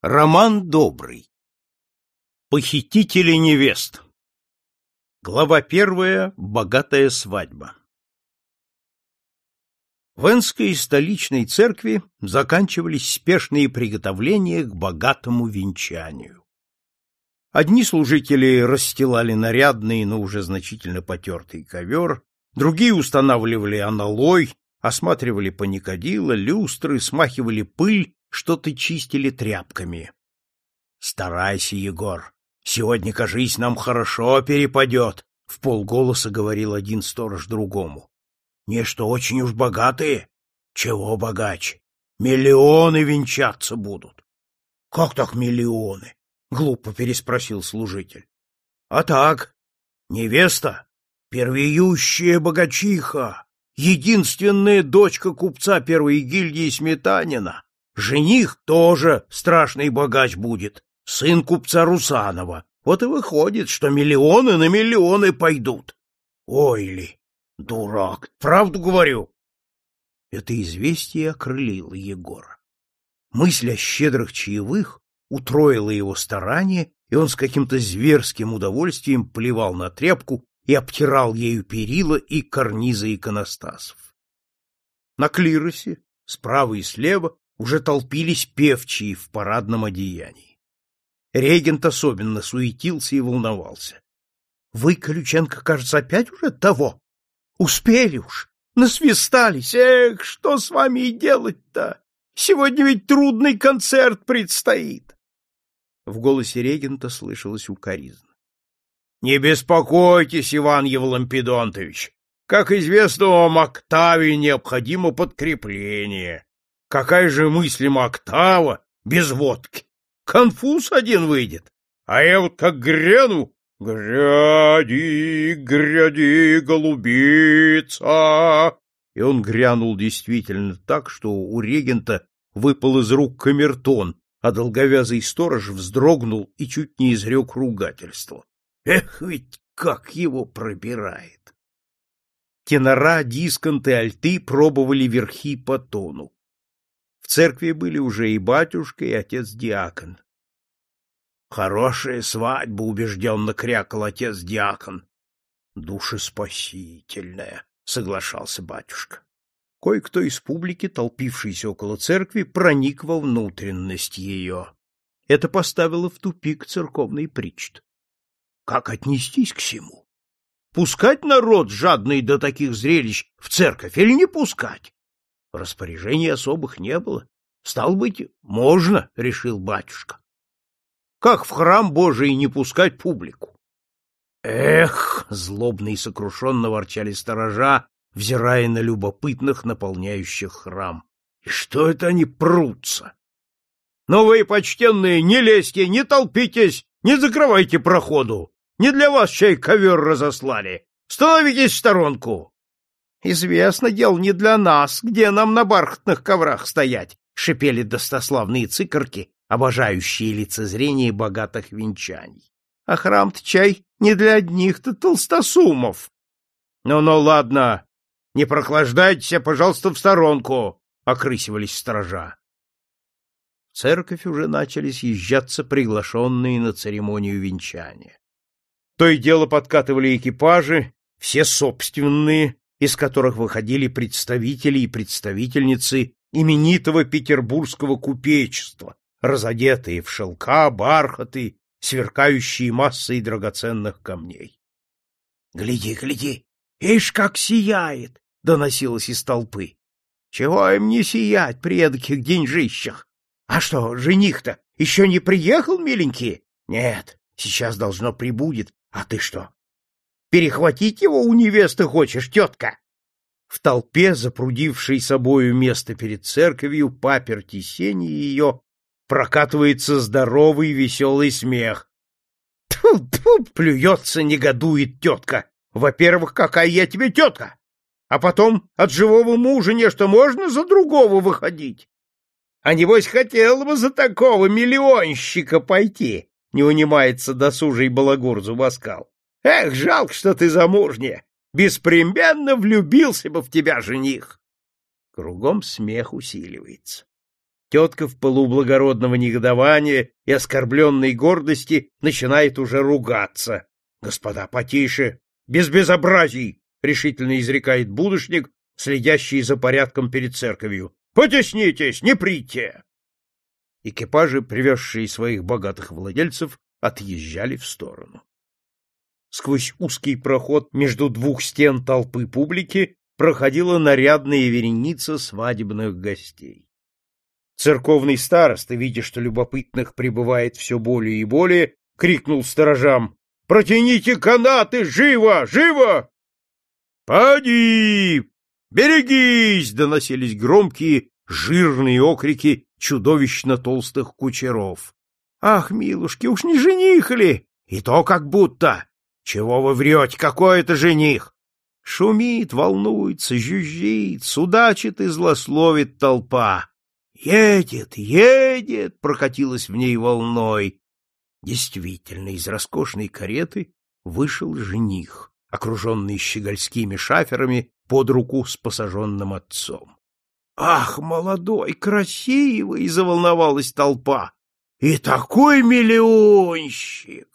Роман Добрый. Похитители невест. Глава первая. Богатая свадьба. В Энской столичной церкви заканчивались спешные приготовления к богатому венчанию. Одни служители расстилали нарядный, но уже значительно потертый ковер, другие устанавливали аналой, осматривали паникадила, люстры, смахивали пыль что-то чистили тряпками. — Старайся, Егор, сегодня, кажись, нам хорошо перепадет, — в полголоса говорил один сторож другому. — Не что очень уж богатые? Чего богаче? Миллионы венчаться будут. — Как так миллионы? — глупо переспросил служитель. — А так, невеста, первеющая богачиха, единственная дочка купца первой гильдии Сметанина, Жених тоже страшный богач будет, сын купца Русанова. Вот и выходит, что миллионы на миллионы пойдут. Ой ли, дурак, правду говорю. Это известие окрылило Егора. Мысль о щедрых чаевых утроила его старание, и он с каким-то зверским удовольствием плевал на тряпку и обтирал ею перила и карнизы иконостасов. На клиросе, справа и слева, уже толпились певчие в парадном одеянии. Регент особенно суетился и волновался. — Вы, Колюченко, кажется, опять уже того? Успели уж, насвистались. Эх, что с вами и делать-то? Сегодня ведь трудный концерт предстоит. В голосе регента слышалось укоризна. — Не беспокойтесь, Иван Евлампидонтович. Как известно, вам октаве необходимо подкрепление. Какая же мыслима октава без водки? Конфуз один выйдет. А я вот как гряну, гряди, гряди, голубица. И он грянул действительно так, что у регента выпал из рук камертон, а долговязый сторож вздрогнул и чуть не изрек ругательство. Эх, ведь как его пробирает! Тенора, дисконты, альты пробовали верхи по тону. Церкви были уже и батюшка, и отец-диакон. — Хорошая свадьба, — убежденно крякал отец-диакон. — Душеспасительная, — соглашался батюшка. Кое-кто из публики, толпившийся около церкви, проник во внутренность ее. Это поставило в тупик церковный причт. Как отнестись к всему? Пускать народ, жадный до таких зрелищ, в церковь или не пускать? Распоряжений особых не было. Стал быть, можно, решил батюшка. Как в храм Божий не пускать публику? Эх, злобно и сокрушенно ворчали сторожа, взирая на любопытных, наполняющих храм. И что это они прутся? Но вы, почтенные, не лезьте, не толпитесь, не закрывайте проходу. Не для вас чай ковер разослали. Становитесь в сторонку. Известно, дело не для нас, где нам на бархатных коврах стоять, шипели достославные цикорки, обожающие лицезрение богатых венчаний. А храм-то чай не для одних-то толстосумов. Ну-ну, ладно, не прохлаждайтесь, а, пожалуйста, в сторонку, окрысивались сторожа. В церковь уже начали съезжаться приглашенные на церемонию венчания. То и дело подкатывали экипажи, все собственные, из которых выходили представители и представительницы именитого петербургского купечества, разодетые в шелка, бархаты, сверкающие массой драгоценных камней. — Гляди, гляди, ишь, как сияет! — доносилось из толпы. — Чего им не сиять при эдаких деньжищах? А что, жених-то еще не приехал, миленький? Нет, сейчас должно прибудет. А ты что, Перехватить его у невесты хочешь, тетка? В толпе, запрудившей собою место перед церковью, паперти сени ее, прокатывается здоровый веселый смех. Тьфу-тьфу, плюется, негодует тетка. Во-первых, какая я тебе тетка? А потом от живого мужа нечто можно за другого выходить? А небось, хотел бы за такого миллионщика пойти, не унимается досужий балагур Зубаскал. Эх, жалко, что ты замужняя. Беспременно влюбился бы в тебя жених. Кругом смех усиливается. Тетка в полублагородного негодования и оскорбленной гордости начинает уже ругаться. — Господа, потише! Без безобразий! — решительно изрекает будущник, следящий за порядком перед церковью. — Потеснитесь, не прийти! Экипажи, привезшие своих богатых владельцев, отъезжали в сторону. Сквозь узкий проход между двух стен толпы публики проходила нарядная вереница свадебных гостей. Церковный староста, видя, что любопытных прибывает все более и более, крикнул сторожам «Протяните канаты! Живо! Живо!» «Поди! Берегись!» — доносились громкие, жирные окрики чудовищно толстых кучеров. «Ах, милушки, уж не жених ли? И то как будто! Чего вы врете? Какой это жених? Шумит, волнуется, жужжит, судачит и злословит толпа. Едет, едет, прокатилась в ней волной. Действительно, из роскошной кареты вышел жених, окруженный щегольскими шаферами под руку с посаженным отцом. «Ах, молодой, красивый!» — заволновалась толпа. «И такой миллионщик!»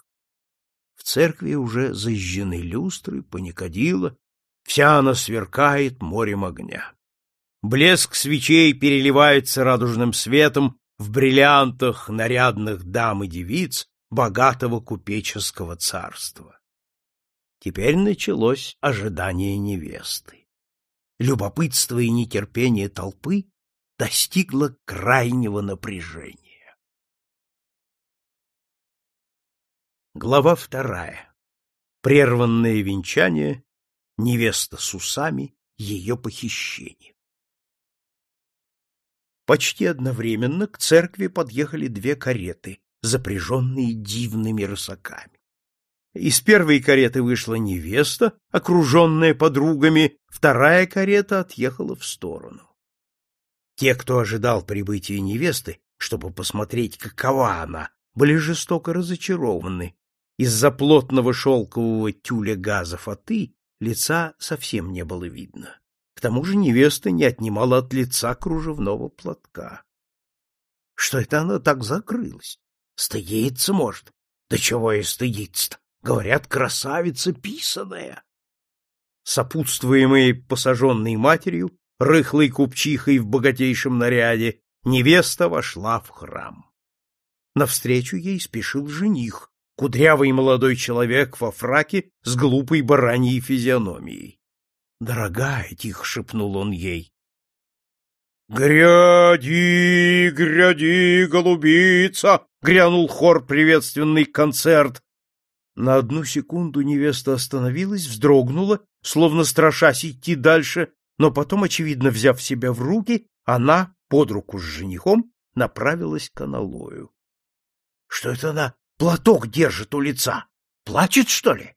Церкви уже зажжены люстры, паникадила, вся она сверкает морем огня. Блеск свечей переливается радужным светом в бриллиантах нарядных дам и девиц богатого купеческого царства. Теперь началось ожидание невесты. Любопытство и нетерпение толпы достигло крайнего напряжения. Глава вторая. Прерванное венчание, невеста с усами, ее похищение. Почти одновременно к церкви подъехали две кареты, запряженные дивными рысаками. Из первой кареты вышла невеста, окруженная подругами, вторая карета отъехала в сторону. Те, кто ожидал прибытия невесты, чтобы посмотреть, какова она, были жестоко разочарованы. Из-за плотного шелкового тюля газа фаты лица совсем не было видно тому же невеста не отнимала от лица кружевного платка. Что это она так закрылась? Стыдиться может. Да чего и стыдиться-то? Говорят, красавица писаная. Сопутствуемая посаженной матерью, рыхлой купчихой в богатейшем наряде, невеста вошла в храм. Навстречу ей спешил жених, кудрявый молодой человек во фраке с глупой бараньей физиономией. «Дорогая!» — тихо шепнул он ей. «Гряди, гряди, голубица!» — грянул хор приветственный концерт. На одну секунду невеста остановилась, вздрогнула, словно страшась идти дальше, но потом, очевидно, взяв себя в руки, она, под руку с женихом, направилась к аналою. — Что это она платок держит у лица? Плачет, что ли?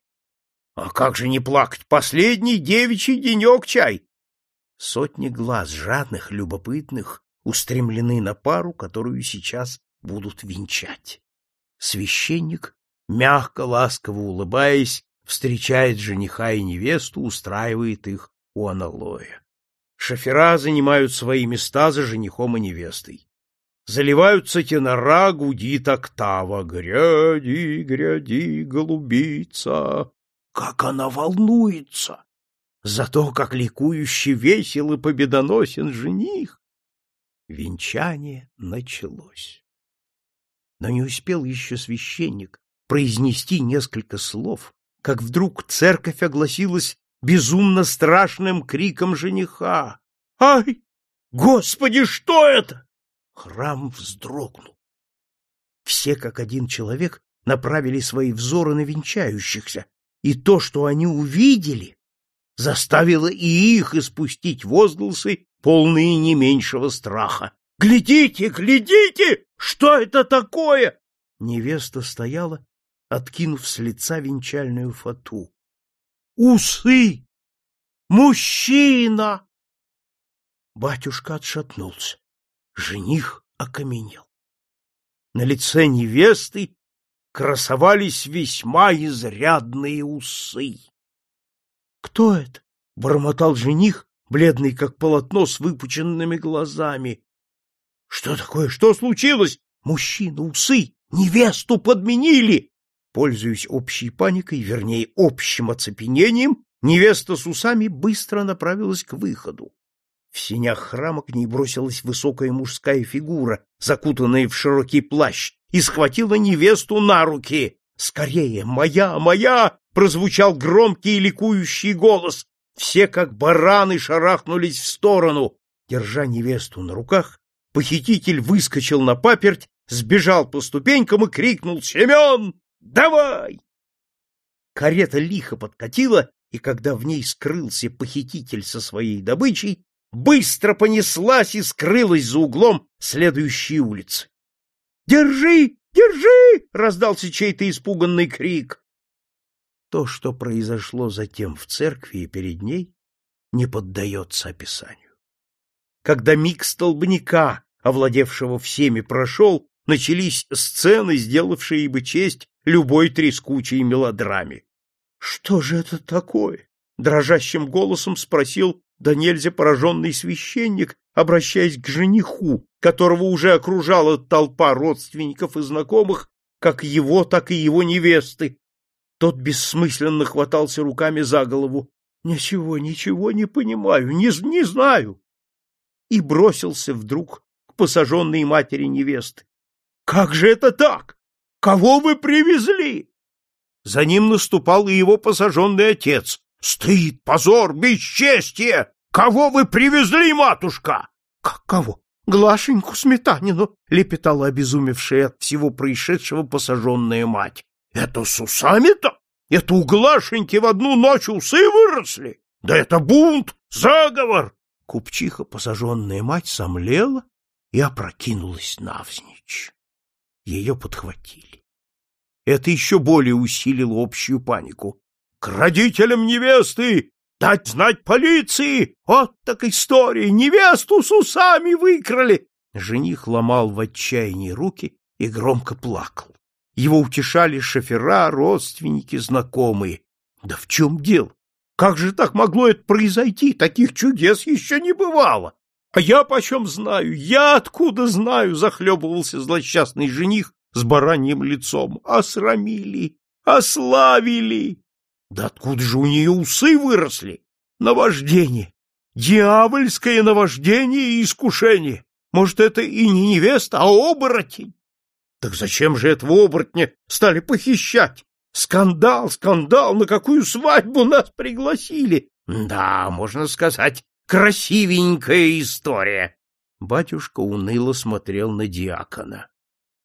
А как же не плакать? Последний девичий денек чай. Сотни глаз, жадных, любопытных, устремлены на пару, которую сейчас будут венчать. Священник, мягко, ласково улыбаясь, встречает жениха и невесту, устраивает их у аналоя. Шофера занимают свои места за женихом и невестой. Заливаются тенора, гудит октава. «Гряди, гряди, голубица!» Как она волнуется! За то, как ликующе весел и победоносен жених! Венчание началось. Но не успел еще священник произнести несколько слов, как вдруг церковь огласилась безумно страшным криком жениха. «Ай! Господи, что это?» Храм вздрогнул. Все, как один человек, направили свои взоры на венчающихся, и то, что они увидели, заставило и их испустить возгласы, полные не меньшего страха. «Глядите, глядите! Что это такое?» Невеста стояла, откинув с лица венчальную фату. «Усы! Мужчина!» Батюшка отшатнулся. Жених окаменел. На лице невесты красовались весьма изрядные усы. — Кто это? — бормотал жених, бледный как полотно с выпученными глазами. Что такое? Что случилось? Мужчина, усы, невесту подменили. Пользуясь общей паникой, вернее, общим оцепенением, невеста с усами быстро направилась к выходу. В синях храма к ней бросилась высокая мужская фигура, закутанная в широкий плащ, и схватила невесту на руки. «Скорее! Моя! Моя!» — прозвучал громкий и ликующий голос. Все, как бараны, шарахнулись в сторону. Держа невесту на руках, похититель выскочил на паперть, сбежал по ступенькам и крикнул «Семен, давай!» Карета лихо подкатила, и когда в ней скрылся похититель со своей добычей, быстро понеслась и скрылась за углом следующей улицы. «Держи! Держи!» — раздался чей-то испуганный крик. То, что произошло затем в церкви и перед ней, не поддается описанию. Когда миг столбняка, овладевшего всеми, прошел, начались сцены, сделавшие бы честь любой трескучей мелодраме. — Что же это такое? — дрожащим голосом спросил да нельзя пораженный священник, обращаясь к жениху, которого уже окружала толпа родственников и знакомых, как его, так и его невесты. Тот бессмысленно хватался руками за голову. «Ничего, ничего не понимаю, не, не знаю!» И бросился вдруг к посаженной матери невесты. «Как же это так? Кого вы привезли?» За ним наступал и его посаженный отец, Стыд, позор, бесчестие! Кого вы привезли, матушка? Как кого? Глашеньку Сметанину, лепетала обезумевшая от всего происшедшего посаженная мать. Это с усами-то? Это у Глашеньки в одну ночь усы выросли? Да это бунт, заговор! Купчиха, посаженная мать, сомлела и опрокинулась навзничь. Ее подхватили. Это еще более усилило общую панику к родителям невесты, дать знать полиции. Вот так история, невесту с усами выкрали. Жених ломал в отчаянии руки и громко плакал. Его утешали шофера, родственники, знакомые. Да в чем дело? Как же так могло это произойти? Таких чудес еще не бывало. А я почем знаю? Я откуда знаю? Захлебывался злосчастный жених с бараньим лицом. Осрамили, ославили. Да откуда же у нее усы выросли? Наваждение! Дьявольское наваждение и искушение! Может, это и не невеста, а оборотень? Так зачем же этого оборотня стали похищать? Скандал, скандал, на какую свадьбу нас пригласили? Да, можно сказать, красивенькая история. Батюшка уныло смотрел на диакона.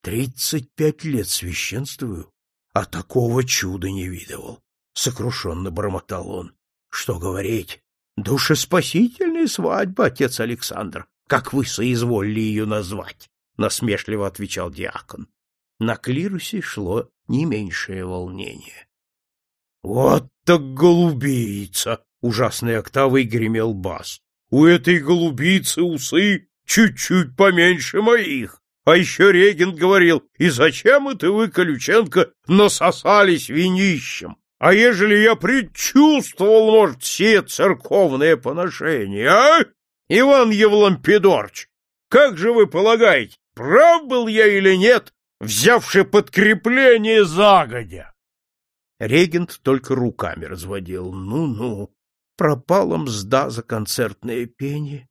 Тридцать пять лет священствую, а такого чуда не видывал. — сокрушенно бормотал он. — Что говорить? Душеспасительная свадьба, отец Александр, как вы соизволили ее назвать, — насмешливо отвечал диакон. На клирусе шло не меньшее волнение. — Вот так голубица! — ужасной октавой гремел бас. — У этой голубицы усы чуть-чуть поменьше моих. А еще регент говорил, и зачем это вы, Колюченко, насосались винищем? А ежели я предчувствовал, может, все церковное поношение, а? Иван Евлампидорч, как же вы полагаете, прав был я или нет, взявший подкрепление загодя? Регент только руками разводил. Ну-ну, пропала мзда за концертное пение.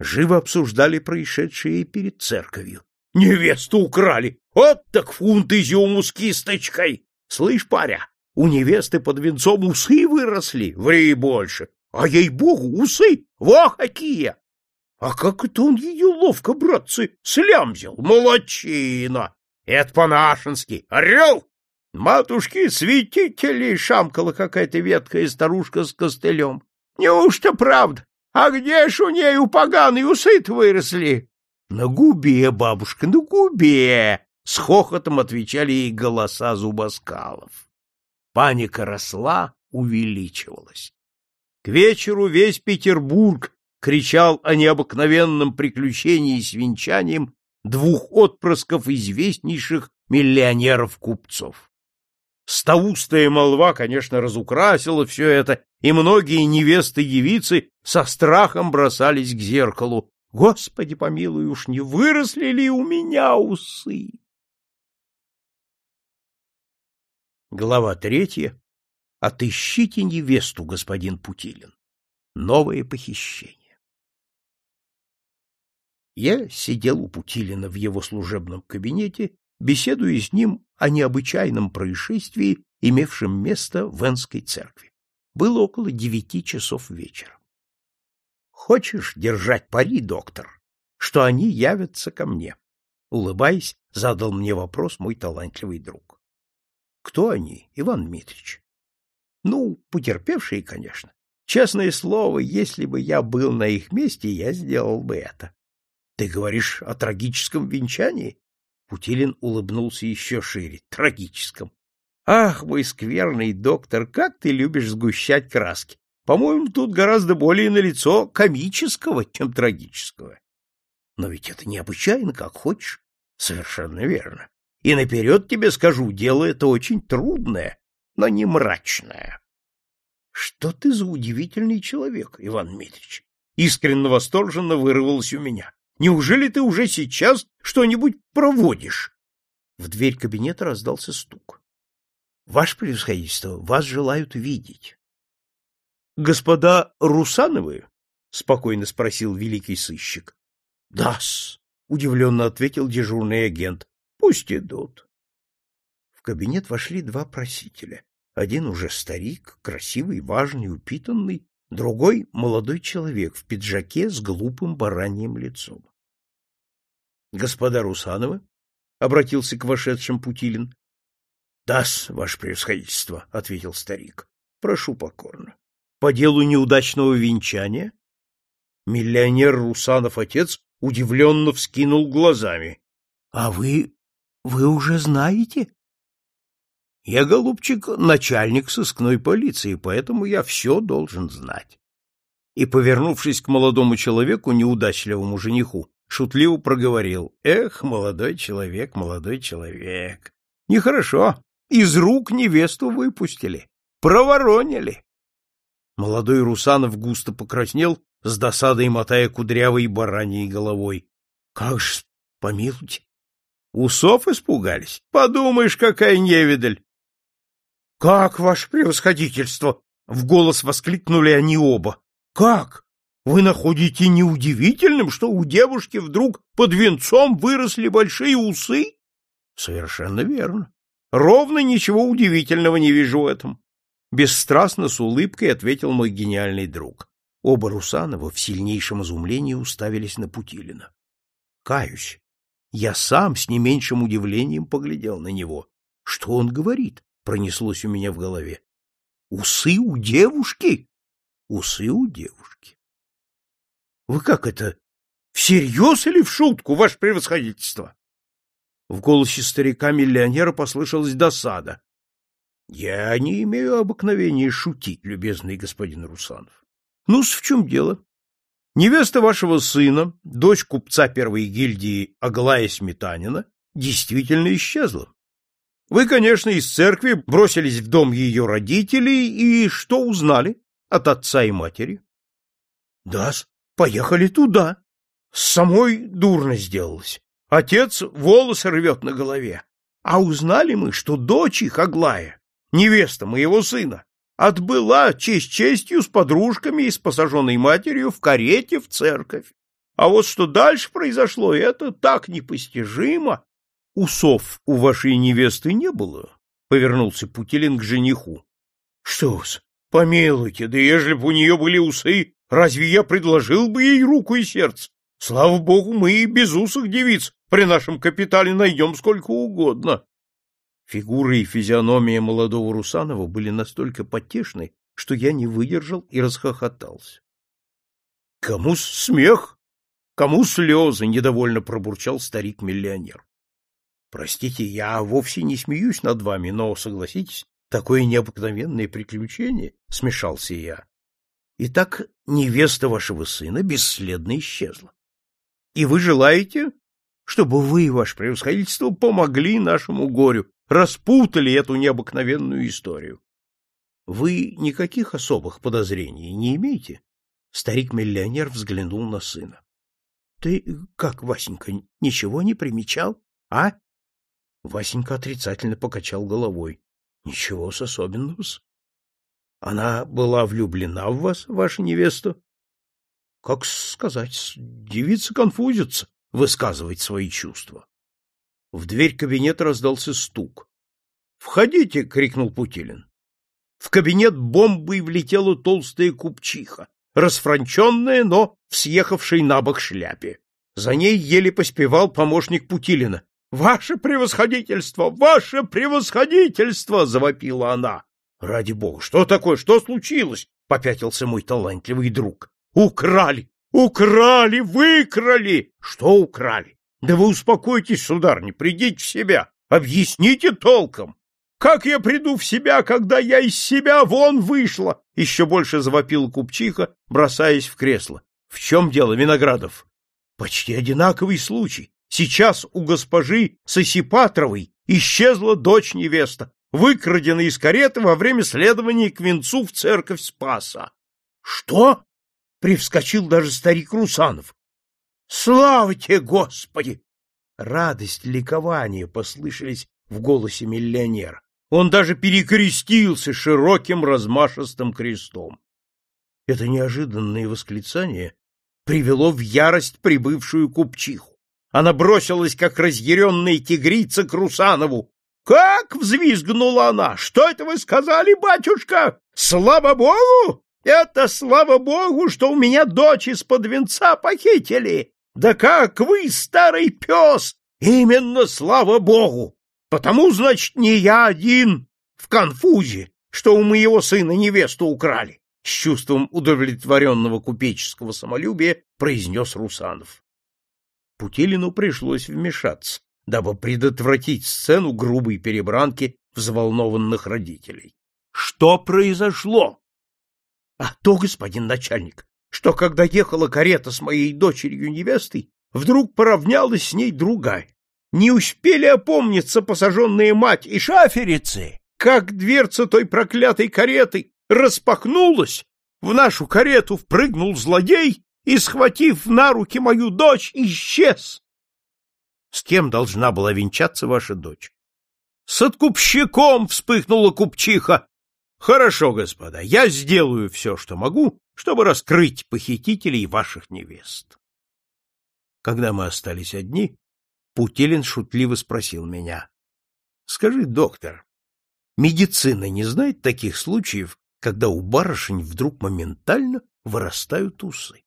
Живо обсуждали происшедшее перед церковью. Невесту украли! Вот так фунт изюму с кисточкой! Слышь, паря, у невесты под венцом усы выросли, ври больше. А ей-богу, усы, во какие! А как это он ее ловко, братцы, слямзил, молодчина! Это по-нашенски, орел! Матушки, святители, шамкала какая-то веткая старушка с костылем. Неужто правда? А где ж у ней у поганой усы выросли? На губе, бабушка, на губе! С хохотом отвечали ей голоса зубоскалов. Паника росла, увеличивалась. К вечеру весь Петербург кричал о необыкновенном приключении с венчанием двух отпрысков известнейших миллионеров-купцов. Стоустая молва, конечно, разукрасила все это, и многие невесты-явицы со страхом бросались к зеркалу. Господи помилуй, уж не выросли ли у меня усы? Глава третья. Отыщите невесту, господин Путилин. Новое похищение. Я сидел у Путилина в его служебном кабинете, беседуя с ним о необычайном происшествии, имевшем место в Энской церкви. Было около девяти часов вечера. Хочешь держать пари, доктор, что они явятся ко мне? Улыбаясь, задал мне вопрос мой талантливый друг. Кто они, Иван Дмитрич? Ну, потерпевшие, конечно. Честное слово, если бы я был на их месте, я сделал бы это. Ты говоришь о трагическом венчании? Путилин улыбнулся еще шире. Трагическом. Ах, мой скверный доктор, как ты любишь сгущать краски. По-моему, тут гораздо более налицо комического, чем трагического. Но ведь это необычайно, как хочешь. Совершенно верно. И наперед тебе скажу, дело это очень трудное, но не мрачная. — Что ты за удивительный человек, Иван Дмитрич? Искренне восторженно вырвалось у меня. Неужели ты уже сейчас что-нибудь проводишь? В дверь кабинета раздался стук. — Ваше превосходительство, вас желают видеть. — Господа Русановы? — спокойно спросил великий сыщик. — Да-с, — удивленно ответил дежурный агент. — Пусть идут. В кабинет вошли два просителя. Один уже старик, красивый, важный, упитанный, другой — молодой человек в пиджаке с глупым бараньим лицом. — Господа Русановы? — обратился к вошедшим Путилин. — Да-с, ваше превосходительство, — ответил старик. — Прошу покорно. — По делу неудачного венчания? Миллионер Русанов отец удивленно вскинул глазами. — А вы... вы уже знаете? Я, голубчик, начальник сыскной полиции, поэтому я все должен знать. И, повернувшись к молодому человеку, неудачливому жениху, шутливо проговорил. Эх, молодой человек, молодой человек. Нехорошо. Из рук невесту выпустили. Проворонили. Молодой Русанов густо покраснел, с досадой мотая кудрявой бараньей головой. — Как ж, помилуйте. Усов испугались? Подумаешь, какая невидаль. Как, ваше превосходительство? В голос воскликнули они оба. Как? Вы находите неудивительным, что у девушки вдруг под венцом выросли большие усы? Совершенно верно. Ровно ничего удивительного не вижу в этом. Бесстрастно с улыбкой ответил мой гениальный друг. Оба Русанова в сильнейшем изумлении уставились на Путилина. Каюсь, я сам с не меньшим удивлением поглядел на него. Что он говорит? пронеслось у меня в голове. Усы у девушки? Усы у девушки. Вы как это? Всерьез или в шутку, ваше превосходительство? В голосе старика-миллионера послышалась досада. Я не имею обыкновения шутить, любезный господин Русанов. Ну-с, в чем дело? Невеста вашего сына, дочь купца первой гильдии Аглая Сметанина, действительно исчезла. Вы, конечно, из церкви бросились в дом ее родителей и что узнали от отца и матери? Да, поехали туда. С самой дурно сделалось. Отец волосы рвет на голове. А узнали мы, что дочь их, Аглая, невеста моего сына, отбыла честь честью с подружками и с посаженной матерью в карете в церковь. А вот что дальше произошло, это так непостижимо, — Усов у вашей невесты не было? — повернулся Путилин к жениху. — Что-с, помилуйте, да ежели бы у нее были усы, разве я предложил бы ей руку и сердце? Слава богу, мы и без усых девиц при нашем капитале найдем сколько угодно. Фигура и физиономия молодого Русанова были настолько потешны, что я не выдержал и расхохотался. — Кому смех, кому слезы? — недовольно пробурчал старик-миллионер. Простите, я вовсе не смеюсь над вами, но, согласитесь, такое необыкновенное приключение, — смешался я. Итак, невеста вашего сына бесследно исчезла. И вы желаете, чтобы вы, ваше превосходительство, помогли нашему горю, распутали эту необыкновенную историю. Вы никаких особых подозрений не имеете? Старик-миллионер взглянул на сына. Ты как, Васенька, ничего не примечал, а? Васенька отрицательно покачал головой. Ничего с особенного. -с. Она была влюблена в вас, ваша невеста? Как сказать, девица конфузится, высказывать свои чувства. В дверь кабинета раздался стук. «Входите!» — крикнул Путилин. В кабинет бомбой влетела толстая купчиха, расфранченная, но в съехавшей на бок шляпе. За ней еле поспевал помощник Путилина. «Ваше превосходительство! Ваше превосходительство!» — завопила она. «Ради бога! Что такое? Что случилось?» — попятился мой талантливый друг. «Украли! Украли! Выкрали!» «Что украли? Да вы успокойтесь, сударыня, придите в себя, объясните толком!» Как я приду в себя, когда я из себя вон вышла? Еще больше завопила купчиха, бросаясь в кресло. В чем дело, Виноградов? Почти одинаковый случай. Сейчас у госпожи Сосипатровой исчезла дочь-невеста, выкрадена из кареты во время следования к венцу в церковь Спаса. — Что? — привскочил даже старик Русанов. — Слава тебе, Господи! Радость, ликование послышались в голосе миллионера. Он даже перекрестился широким размашистым крестом. Это неожиданное восклицание привело в ярость прибывшую купчиху. Она бросилась, как разъяренная тигрица, к Русанову. — Как? — взвизгнула она. — Что это вы сказали, батюшка? Слава богу! Это слава богу, что у меня дочь из-под венца похитили! Да как вы, старый пес! Именно слава богу! Потому, значит, не я один в конфузе, что у моего сына невесту украли, с чувством удовлетворенного купеческого самолюбия произнес Русанов. Путилину пришлось вмешаться, дабы предотвратить сцену грубой перебранки взволнованных родителей. Что произошло? А то, господин начальник, что когда ехала карета с моей дочерью-невестой, вдруг поравнялась с ней другая. Не успели опомниться посаженные мать и шаферицы, как дверца той проклятой кареты распахнулась, в нашу карету впрыгнул злодей и, схватив на руки мою дочь, исчез. С кем должна была венчаться ваша дочь? С откупщиком вспыхнула купчиха. Хорошо, господа, я сделаю все, что могу, чтобы раскрыть похитителей ваших невест. Когда мы остались одни, Путилин шутливо спросил меня. — Скажи, доктор, медицина не знает таких случаев, когда у барышень вдруг моментально вырастают усы?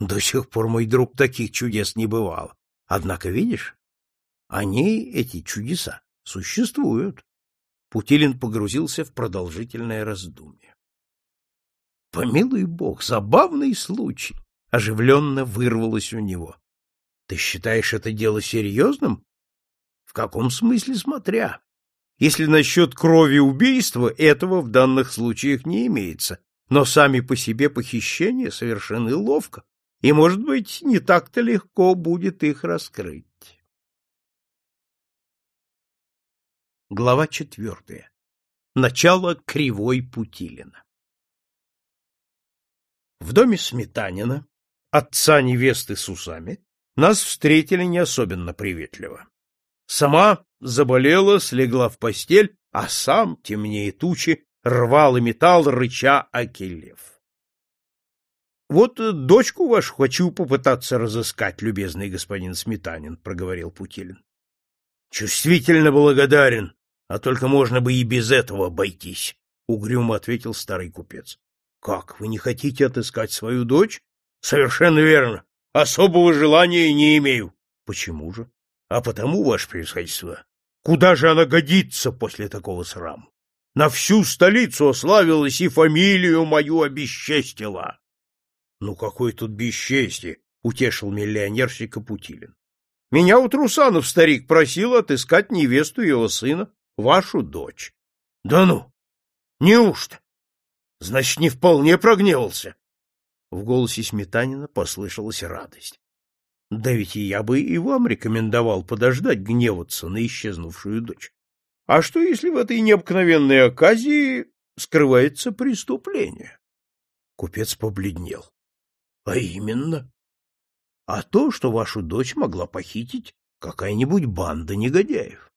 До сих пор, мой друг, таких чудес не бывало. Однако, видишь, они, эти чудеса, существуют. Путилин погрузился в продолжительное раздумье. Помилуй бог, забавный случай, оживленно вырвалось у него. Ты считаешь это дело серьезным? В каком смысле смотря? Если насчет крови убийства, этого в данных случаях не имеется, но сами по себе похищения совершены ловко, и, может быть, не так-то легко будет их раскрыть. Глава четвертая. Начало кривой Путилина. В доме Сметанина, отца невесты с усами, нас встретили не особенно приветливо. Сама заболела, слегла в постель, а сам, темнее тучи, рвал и металл, рыча Акелев. — Вот дочку вашу хочу попытаться разыскать, любезный господин Сметанин, — проговорил Путилин. — Чувствительно благодарен, а только можно бы и без этого обойтись, — угрюмо ответил старый купец. — Как, вы не хотите отыскать свою дочь? — Совершенно верно. Особого желания не имею. Почему же? А потому, ваше превосходительство, куда же она годится после такого срама? На всю столицу ославилась и фамилию мою обесчестила. Ну какое тут бесчестие, утешил миллионерщик Капутилин. Меня у Трусанов старик просил отыскать невесту его сына, вашу дочь. Да ну! Неужто? Значит, не вполне прогневался. В голосе Сметанина послышалась радость. Да ведь и я бы и вам рекомендовал подождать гневаться на исчезнувшую дочь. А что, если в этой необыкновенной оказии скрывается преступление? Купец побледнел. А именно? а то, что вашу дочь могла похитить какая-нибудь банда негодяев.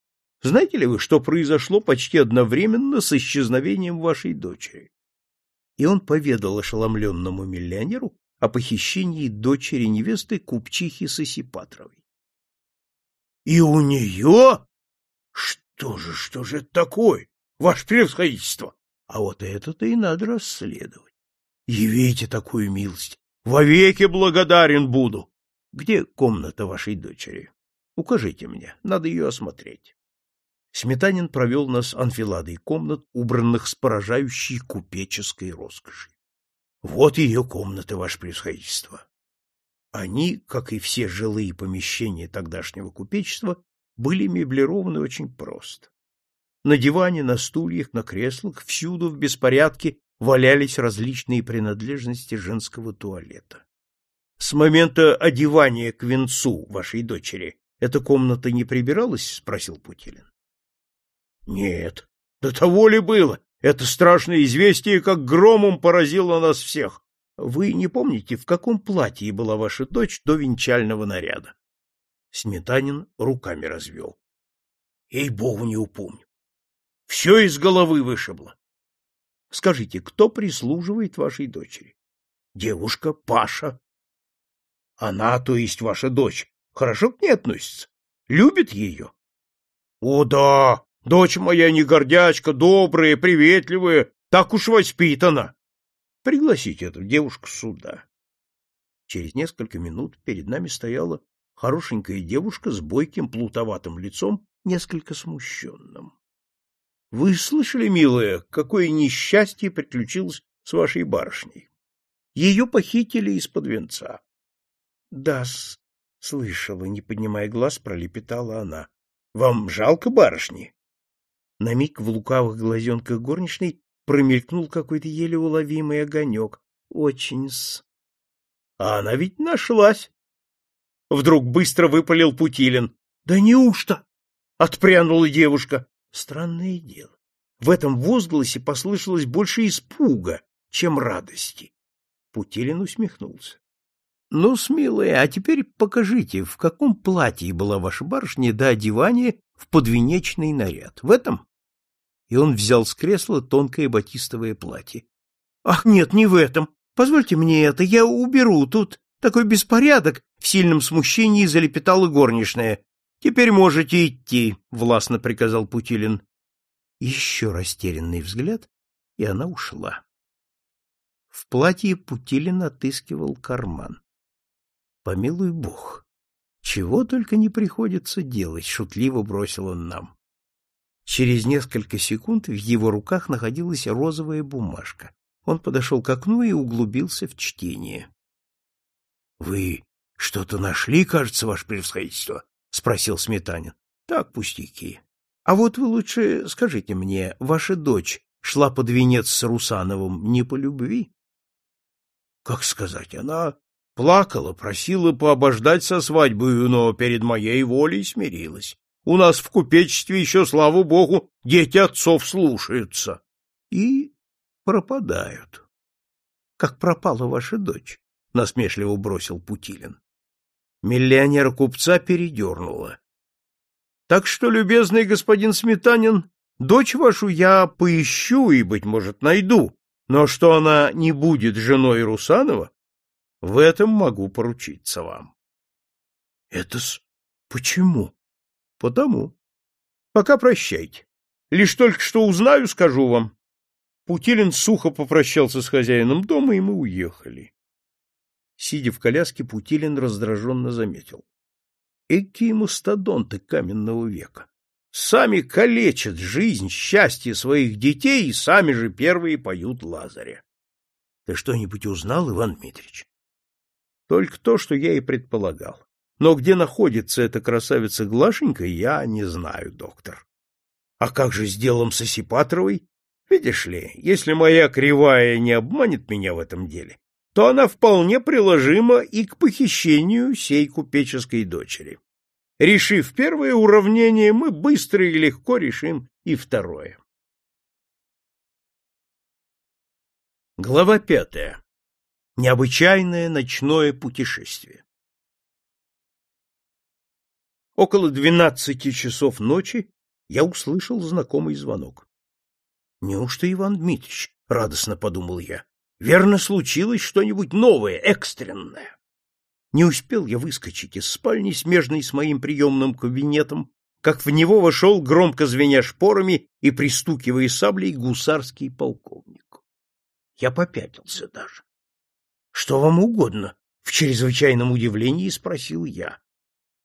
Знаете ли вы, что произошло почти одновременно с исчезновением вашей дочери? И он поведал ошеломленному миллионеру о похищении дочери невесты купчихи Сосипатровой. — И у нее? Что же, что же это такое, ваше превосходительство? А вот это-то и надо расследовать. Явите такую милость. Вовеки благодарен буду. Где комната вашей дочери? Укажите мне, надо ее осмотреть. Сметанин провел нас анфиладой комнат, убранных с поражающей купеческой роскошью. Вот ее комната, ваше превосходительство. Они, как и все жилые помещения тогдашнего купечества, были меблированы очень просто. На диване, на стульях, на креслах всюду в беспорядке валялись различные принадлежности женского туалета. С момента одевания к венцу вашей дочери эта комната не прибиралась? спросил Путилин. Нет, до того ли было? Это страшное известие как громом поразило нас всех. Вы не помните, в каком платье была ваша дочь до венчального наряда? Сметанин руками развел. Ей-богу, не упомню. Все из головы вышибло. Скажите, кто прислуживает вашей дочери? Девушка Паша. Она, то есть ваша дочь, хорошо к ней относится? Любит ее? О, да, дочь моя не гордячка, добрая, приветливая, так уж воспитана. Пригласите эту девушку сюда. Через несколько минут перед нами стояла хорошенькая девушка с бойким плутоватым лицом, несколько смущенным. — Вы слышали, милая, какое несчастье приключилось с вашей барышней? Ее похитили из-под венца. — Да, слышала, не поднимая глаз, пролепетала она. — Вам жалко барышни? На миг в лукавых глазенках горничной промелькнул какой-то еле уловимый огонек. — Очень-с. — А она ведь нашлась. Вдруг быстро выпалил Путилин. — Да неужто? — отпрянула девушка. Странное дело. В этом возгласе послышалось больше испуга, чем радости. Путилин усмехнулся. — Ну, смелая, а теперь покажите, в каком платье была ваша барышня до одевания в подвенечный наряд. В этом? И он взял с кресла тонкое батистовое платье. — Ах, нет, не в этом. Позвольте мне это, я уберу. Тут такой беспорядок! — в сильном смущении залепетала горничная. — Теперь можете идти, — властно приказал Путилин. Еще растерянный взгляд, и она ушла. В платье Путилин отыскивал карман. Помилуй бог, чего только не приходится делать, шутливо бросил он нам. Через несколько секунд в его руках находилась розовая бумажка. Он подошел к окну и углубился в чтение. Вы что-то нашли, кажется, ваше превосходительство? спросил Сметанин. Так пустяки. А вот вы лучше скажите мне, ваша дочь шла под венец с Русановым не по любви? Как сказать, она плакала, просила пообождать со свадьбой, но перед моей волей смирилась. У нас в купечестве еще, слава богу, дети отцов слушаются. И пропадают. Как пропала ваша дочь? — насмешливо бросил Путилин. Миллионера купца передернуло. — Так что, любезный господин Сметанин, дочь вашу я поищу и, быть может, найду, но что она не будет женой Русанова, в этом могу поручиться вам. — Это-с почему? — Потому. Пока прощайте. Лишь только что узнаю, скажу вам. Путилин сухо попрощался с хозяином дома, и мы уехали. Сидя в коляске, Путилин раздраженно заметил. Экие мастодонты каменного века! Сами калечат жизнь, счастье своих детей и сами же первые поют Лазаря. Ты что-нибудь узнал, Иван Дмитрич? Только то, что я и предполагал. Но где находится эта красавица Глашенька, я не знаю, доктор. А как же с делом с Осипатровой? Видишь ли, если моя кривая не обманет меня в этом деле, то она вполне приложима и к похищению сей купеческой дочери. Решив первое уравнение, мы быстро и легко решим и второе. Глава пятая. Необычайное ночное путешествие. Около двенадцати часов ночи я услышал знакомый звонок. Неужто Иван Дмитрич? радостно подумал я. Верно случилось что-нибудь новое, экстренное. Не успел я выскочить из спальни, смежной с моим приемным кабинетом, как в него вошел, громко звеня шпорами и пристукивая саблей, гусарский полковник. Я попятился даже. — Что вам угодно? — в чрезвычайном удивлении спросил я. —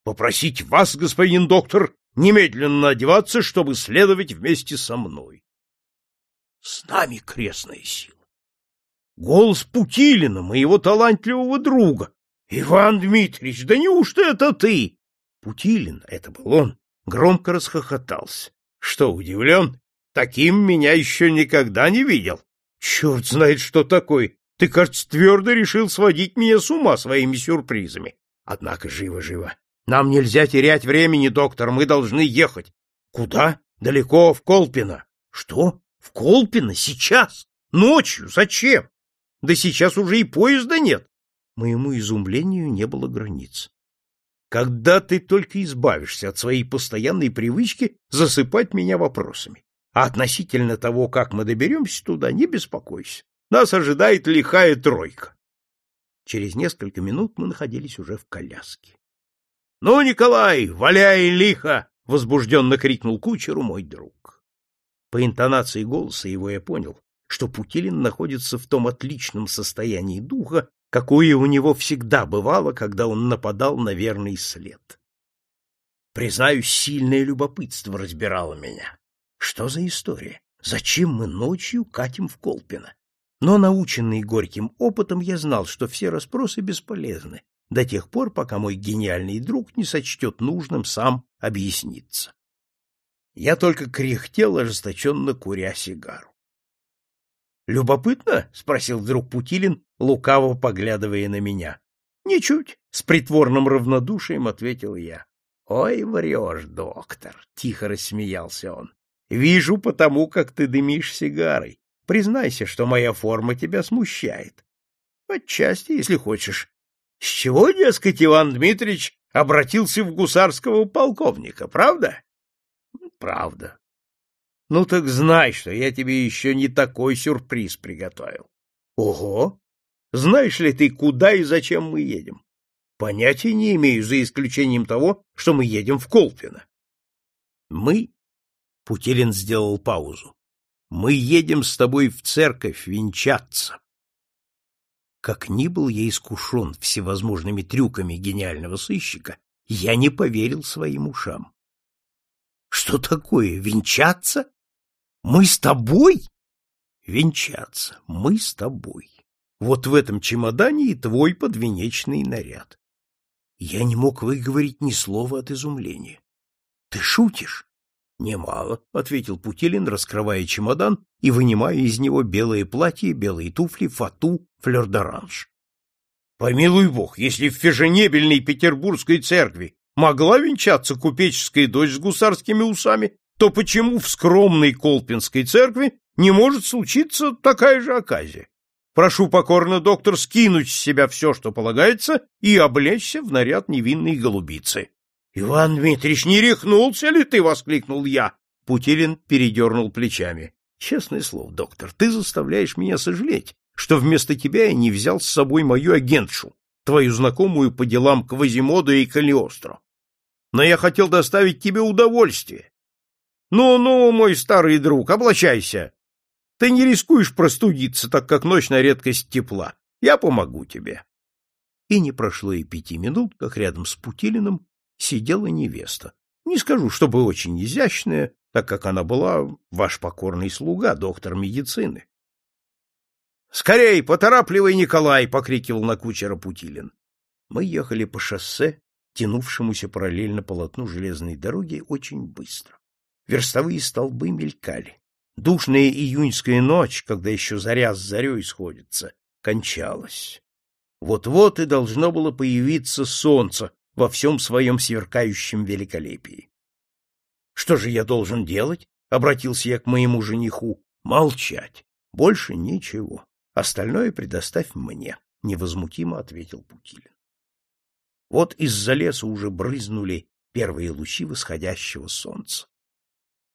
Попросить вас, господин доктор, немедленно одеваться, чтобы следовать вместе со мной. С нами крестная сила. Голос Путилина, моего талантливого друга. Иван Дмитриевич, да неужто это ты? Путилин, это был он, громко расхохотался. Что, удивлен? Таким меня еще никогда не видел. Черт знает, что такое. Ты, кажется, твердо решил сводить меня с ума своими сюрпризами. Однако живо-живо. Нам нельзя терять времени, доктор, мы должны ехать. Куда? Далеко, в Колпино. Что? В Колпино? Сейчас? Ночью? Зачем? Да сейчас уже и поезда нет. Моему изумлению не было границ. Когда ты только избавишься от своей постоянной привычки засыпать меня вопросами? А относительно того, как мы доберемся туда, не беспокойся. Нас ожидает лихая тройка. Через несколько минут мы находились уже в коляске. — Ну, Николай, валяй лихо! — возбужденно крикнул кучеру мой друг. По интонации голоса его я понял, что Путилин находится в том отличном состоянии духа, какое у него всегда бывало, когда он нападал на верный след. Признаюсь, сильное любопытство разбирало меня. Что за история? Зачем мы ночью катим в Колпино? Но, наученный горьким опытом, я знал, что все расспросы бесполезны до тех пор, пока мой гениальный друг не сочтет нужным сам объясниться. Я только кряхтел, ожесточенно куря сигару. «Любопытно?» — спросил вдруг Путилин, лукаво поглядывая на меня. «Ничуть», — с притворным равнодушием ответил я. «Ой, врешь, доктор!» — тихо рассмеялся он. «Вижу потому, как ты дымишь сигарой. Признайся, что моя форма тебя смущает. Отчасти, если хочешь. С чего, дескать, Иван Дмитриевич обратился в гусарского полковника, правда? Правда. Ну так знай, что я тебе еще не такой сюрприз приготовил. Ого! Знаешь ли ты, куда и зачем мы едем? Понятия не имею, за исключением того, что мы едем в Колпино. Мы? Путилин сделал паузу. Мы едем с тобой в церковь венчаться. Как ни был я искушен всевозможными трюками гениального сыщика, я не поверил своим ушам. Что такое венчаться? Мы с тобой? Венчаться. Мы с тобой. Вот в этом чемодане и твой подвенечный наряд. Я не мог выговорить ни слова от изумления. Ты шутишь? Немало, ответил Путилин, раскрывая чемодан и вынимая из него белое платье, белые туфли, фату, флёр-д'оранж. Помилуй бог, если в фешенебельной петербургской церкви могла венчаться купеческая дочь с гусарскими усами, то почему в скромной Колпинской церкви не может случиться такая же оказия? Прошу покорно, доктор, скинуть с себя все, что полагается, и облечься в наряд невинной голубицы. — Иван Дмитриевич, не рехнулся ли ты? — воскликнул я. Путилин передернул плечами. — Честное слово, доктор, ты заставляешь меня сожалеть, что вместо тебя я не взял с собой мою агентшу, твою знакомую по делам Квазимода и Калиостро. Но я хотел доставить тебе удовольствие. Ну-ну, мой старый друг, облачайся. Ты не рискуешь простудиться, так как ночь на редкость тепла. Я помогу тебе. И не прошло и пяти минут, как рядом с Путилиным сидела невеста. Не скажу, чтобы очень изящная, так как она была ваш покорный слуга, доктор медицины. — Скорей, поторапливай, Николай! — покрикивал на кучера Путилин. Мы ехали по шоссе, тянувшемуся параллельно полотну железной дороги, очень быстро. Верстовые столбы мелькали. Душная июньская ночь, когда еще заря с зарей сходится, кончалась. Вот-вот и должно было появиться солнце во всем своем сверкающем великолепии. — Что же я должен делать? — обратился я к моему жениху. — Молчать. Больше ничего. Остальное предоставь мне, — невозмутимо ответил Путилин. Вот из-за леса уже брызнули первые лучи восходящего солнца.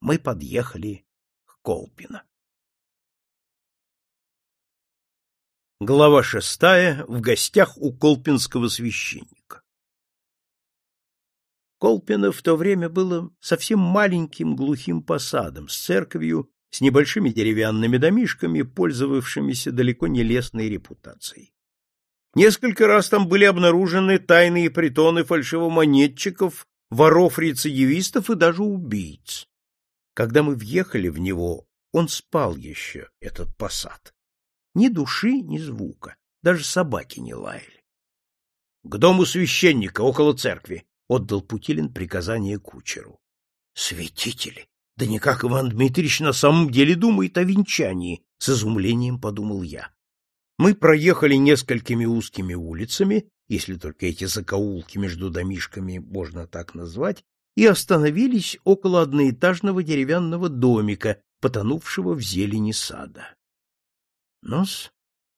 Мы подъехали к Колпино. Глава шестая. В гостях у колпинского священника. Колпино в то время было совсем маленьким глухим посадом с церковью, с небольшими деревянными домишками, пользовавшимися далеко не лестной репутацией. Несколько раз там были обнаружены тайные притоны фальшивомонетчиков, воров-рецидивистов и даже убийц. Когда мы въехали в него, он спал еще, этот посад. Ни души, ни звука, даже собаки не лаяли. — К дому священника, около церкви, — отдал Путилин приказание кучеру. — Святители! Да никак Иван Дмитриевич на самом деле думает о венчании, — с изумлением подумал я. Мы проехали несколькими узкими улицами, если только эти закоулки между домишками можно так назвать, и остановились около одноэтажного деревянного домика, потонувшего в зелени сада. Нос,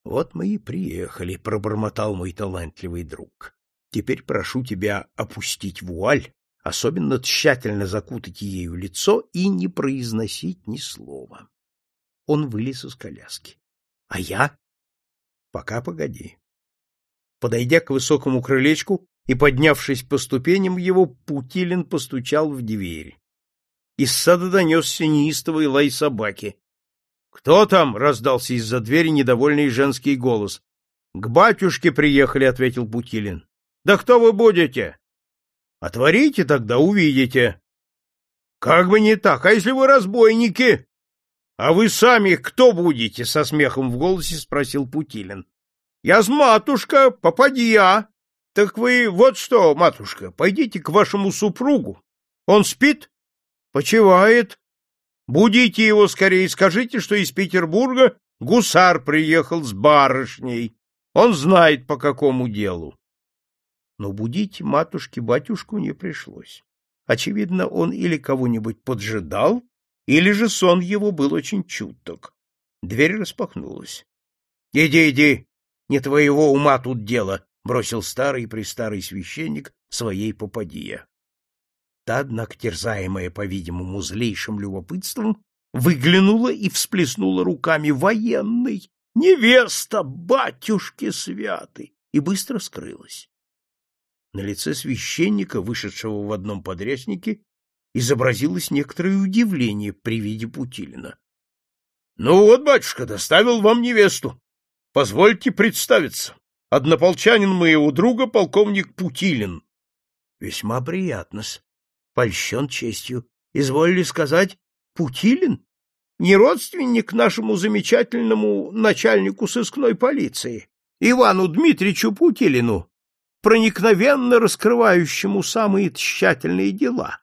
вот мы и приехали, пробормотал мой талантливый друг. Теперь прошу тебя опустить вуаль, особенно тщательно закутать ею лицо и не произносить ни слова. Он вылез из коляски. А я Пока погоди. Подойдя к высокому крылечку и поднявшись по ступеням его, Путилин постучал в дверь. Из сада донесся неистовый лай собаки. «Кто там?» — раздался из-за двери недовольный женский голос. «К батюшке приехали», — ответил Путилин. «Да кто вы будете?» «Отворите тогда, увидите». «Как бы не так, а если вы разбойники?» А вы сами кто будете? со смехом в голосе спросил Путилин. Я с матушка, попадья. Так вы вот что, матушка, пойдите к вашему супругу. Он спит? Почивает. Будите его скорее, скажите, что из Петербурга гусар приехал с барышней. Он знает, по какому делу. Но будить матушке-батюшку не пришлось. Очевидно, он или кого-нибудь поджидал, или же сон его был очень чуток. Дверь распахнулась. — Иди, иди, не твоего ума тут дело, — бросил старый-престарый священник своей попадье. Та, однако, терзаемая, по-видимому, злейшим любопытством, выглянула и всплеснула руками военный, невеста, батюшки святы, и быстро скрылась. На лице священника, вышедшего в одном подряснике, изобразилось некоторое удивление при виде Путилина. — Ну вот, батюшка, доставил вам невесту. Позвольте представиться. Однополчанин моего друга, полковник Путилин. — Весьма приятно-с. Польщен честью. Изволили сказать, Путилин? Не родственник нашему замечательному начальнику сыскной полиции, Ивану Дмитриевичу Путилину, проникновенно раскрывающему самые тщательные дела.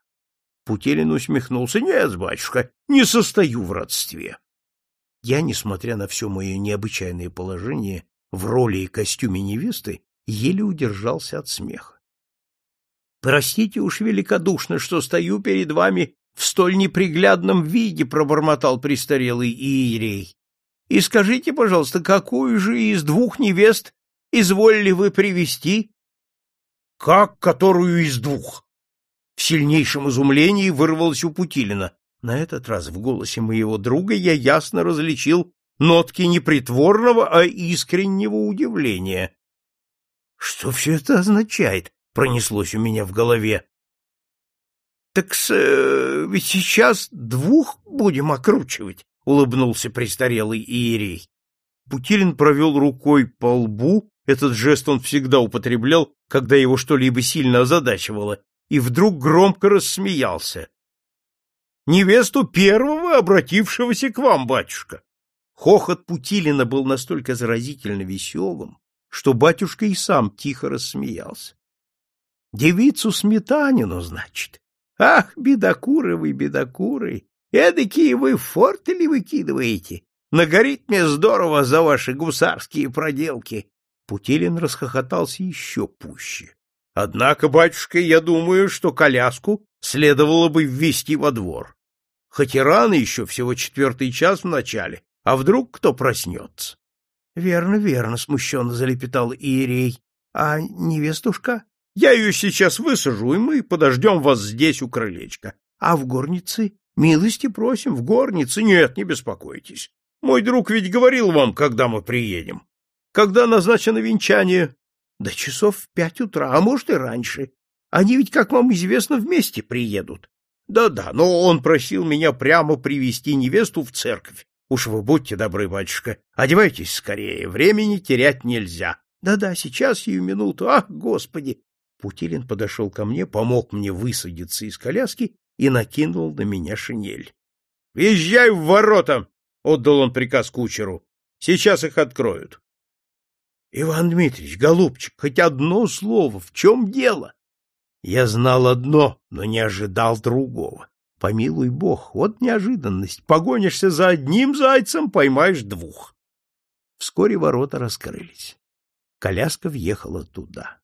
Путилин усмехнулся. — Нет, батюшка, не состою в родстве. Я, несмотря на все мое необычайное положение в роли и костюме невесты, еле удержался от смеха. — Простите уж великодушно, что стою перед вами в столь неприглядном виде, — пробормотал престарелый иерей. — И скажите, пожалуйста, какую же из двух невест изволили вы привести? Как которую из двух? В сильнейшем изумлении вырвалось у Путилина. На этот раз в голосе моего друга я ясно различил нотки не притворного, а искреннего удивления. Что все это означает? Пронеслось у меня в голове. Так с, э, ведь сейчас двух будем окручивать, улыбнулся престарелый иерей. Путилин провел рукой по лбу, этот жест он всегда употреблял, когда его что-либо сильно озадачивало, и вдруг громко рассмеялся. «Невесту первого, обратившегося к вам, батюшка!» Хохот Путилина был настолько заразительно веселым, что батюшка и сам тихо рассмеялся. «Девицу Сметанину, значит? Ах, бедокуры вы, бедокуры! Эдакие вы форты ли выкидываете? Нагорит мне здорово за ваши гусарские проделки!» Путилин расхохотался еще пуще. Однако, батюшка, я думаю, что коляску следовало бы ввести во двор. Хоть и рано еще, всего четвертый час в начале, а вдруг кто проснется? — Верно, верно, — смущенно залепетал Иерей. — А невестушка? Я ее сейчас высажу, и мы подождем вас здесь у крылечка. А в горнице? Милости просим, в горнице. Нет, не беспокойтесь. Мой друг ведь говорил вам, когда мы приедем. Когда назначено венчание? До часов в пять утра, а может и раньше. Они ведь, как вам известно, вместе приедут. Да-да, но он просил меня прямо привести невесту в церковь. Уж вы будьте добры, батюшка, одевайтесь скорее, времени терять нельзя. Да-да, сейчас, сию минуту. Ах, господи! Путилин подошел ко мне, помог мне высадиться из коляски и накинул на меня шинель. — Въезжай в ворота! — отдал он приказ кучеру. — Сейчас их откроют. — Иван Дмитриевич, голубчик, хоть одно слово, в чем дело? Я знал одно, но не ожидал другого. Помилуй бог, вот неожиданность. Погонишься за одним зайцем, поймаешь двух. Вскоре ворота раскрылись. Коляска въехала туда.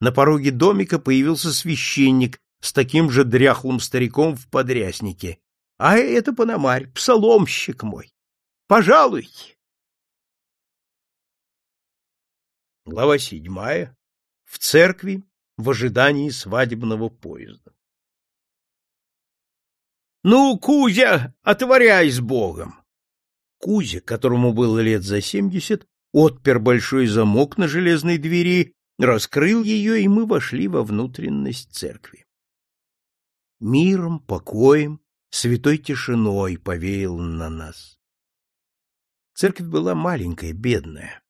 На пороге домика появился священник с таким же дряхлым стариком в подряснике. А это Пономарь, псаломщик мой. Пожалуйте. Глава седьмая. В церкви в ожидании свадебного поезда. «Ну, Кузя, отворяй с Богом!» Кузя, которому было лет за семьдесят, отпер большой замок на железной двери, раскрыл ее, и мы вошли во внутренность церкви. Миром, покоем, святой тишиной повеял на нас. Церковь была маленькая, бедная.